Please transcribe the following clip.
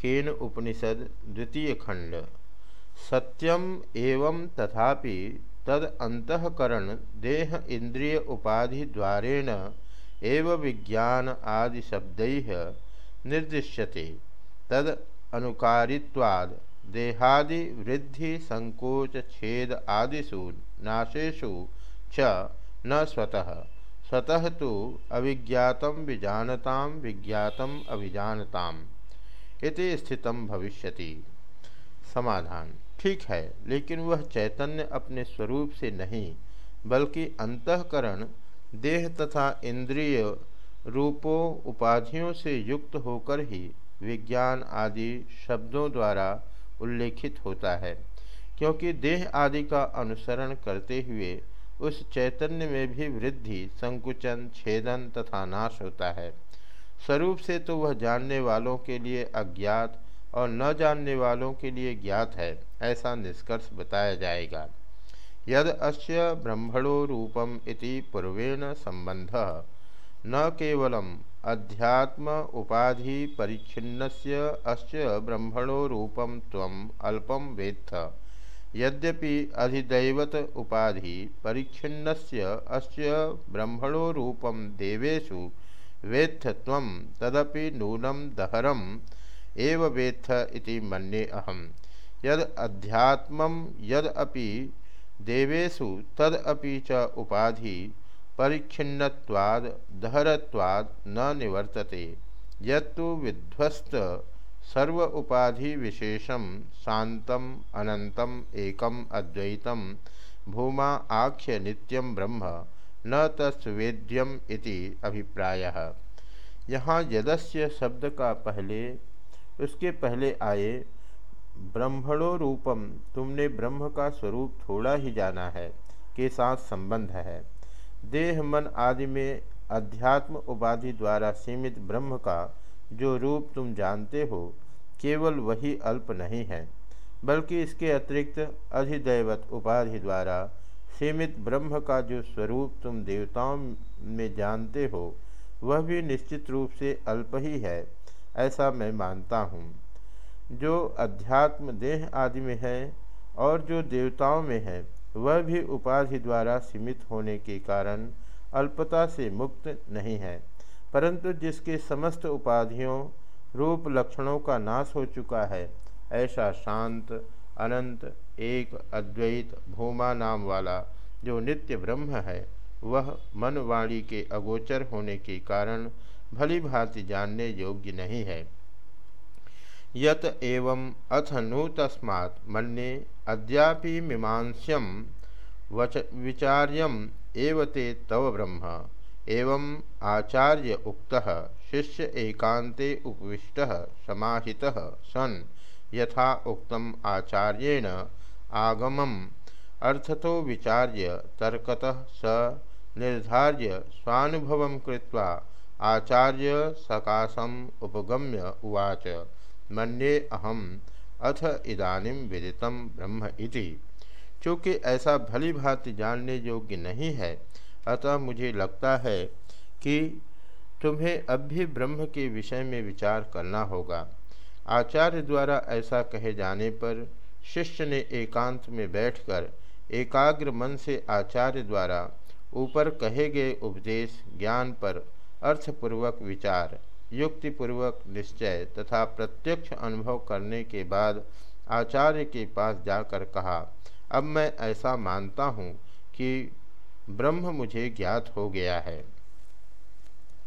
केन उपनिषद द्वितीय खंड। सत्यम एवं तथापि तद अंतकरण देह इंद्रिय उपाधि द्वारेण एव विज्ञान आदि शब्द निर्दिश्यते। तद अनुकारित्वाद देहादि वृद्धि संकोच छेद आदिषु नाशेषु च न स्वतः। स्वतः तो अविज्ञात विजानता विज्ञात अभिजानता इति स्थितम भविष्यति। समाधान। ठीक है, लेकिन वह चैतन्य अपने स्वरूप से नहीं, बल्कि अंतकरण, देह तथा इंद्रिय रूपों, उपाधियों से युक्त होकर ही विज्ञान आदि शब्दों द्वारा उल्लेखित होता है। क्योंकि देह आदि का अनुसरण करते हुए उस चैतन्य में भी वृद्धि, संकुचन, छेदन तथा नाश होता है। स्वरूप से तो वह जानने वालों के लिए अज्ञात और न जानने वालों के लिए ज्ञात है, ऐसा निष्कर्ष बताया जाएगा। यद अस्य ब्रह्मणो रूपम इति पूर्वेण संबंध, न केवलम अध्यात्म उपाधि परिच्छिन्नस्य अस्य ब्रह्मणो रूपम त्वम अल्पम वेत्थ, यद्यपि अधिदैवत उपाधि परिच्छिन्नस्य अस्य ब्रह्मणो रूपम देवेषु वेत्थ तम तदपि नूनम दहरम एव वेत्थ इति मन्ये अहम। यद अध्यात्म, यद अपि देवेशु तदपि च उपाधि परिच्छिन्नवाद दहरत्वाद न निवर्तते। यत्तु विध्वस्त सर्व उपाधि विशेषम शांतम अनंतम एकम, अद्वैतम, भूमा, आख्य नित्यम ब्रह्म। न तस्वेद्यम इति अभिप्राय। यहाँ यदस्य शब्द का पहले, उसके पहले आए, ब्रह्मणो रूपम, तुमने ब्रह्म का स्वरूप थोड़ा ही जाना है, के साथ संबंध है। देह, मन आदि में अध्यात्म उपाधि द्वारा सीमित ब्रह्म का, जो रूप तुम जानते हो, केवल वही अल्प नहीं है, बल्कि इसके अतिरिक्त अधिदैवत उपाधि द्वारा सीमित ब्रह्म का जो स्वरूप तुम देवताओं में जानते हो, वह भी निश्चित रूप से अल्प ही है, ऐसा मैं मानता हूँ। जो अध्यात्म देह आदि में है और जो देवताओं में है, वह भी उपाधि द्वारा सीमित होने के कारण अल्पता से मुक्त नहीं है, परंतु जिसके समस्त उपाधियों, रूप लक्षणों का नाश हो चुका है, ऐसा शांत अनंत, एक अद्वैत भूमा नाम वाला जो नित्य ब्रह्म है, वह मन वाणी के अगोचर होने के कारण भली भांति जानने योग्य नहीं है। यत एवं अथ नु तस्मात् मन्ये अद्यापि मीमांस्यम वच विचार्यम एवते तव ब्रह्म। एवं आचार्य उक्तः, शिष्य एकांते उपविष्टः, समाहितः, सन् यथा उक्तम आचार्येण आगमम। अर्थतो विचार्य तर्कतः स निर्धार्य स्वानुभव कृत्वा आचार्य सकाशम उपगम्य उवाच। मन्ये अहम। अथ इदानीम विदितम ब्रह्म इति। चूँकि ऐसा भली भांति जानने योग्य नहीं है, अतः मुझे लगता है कि तुम्हें अब भी ब्रह्म के विषय में विचार करना होगा। आचार्य द्वारा ऐसा कहे जाने पर शिष्य ने एकांत में बैठकर एकाग्र मन से आचार्य द्वारा ऊपर कहे गए उपदेश, ज्ञान पर अर्थपूर्वक विचार, युक्तिपूर्वक निश्चय तथा प्रत्यक्ष अनुभव करने के बाद आचार्य के पास जाकर कहा, अब मैं ऐसा मानता हूँ कि ब्रह्म मुझे ज्ञात हो गया है।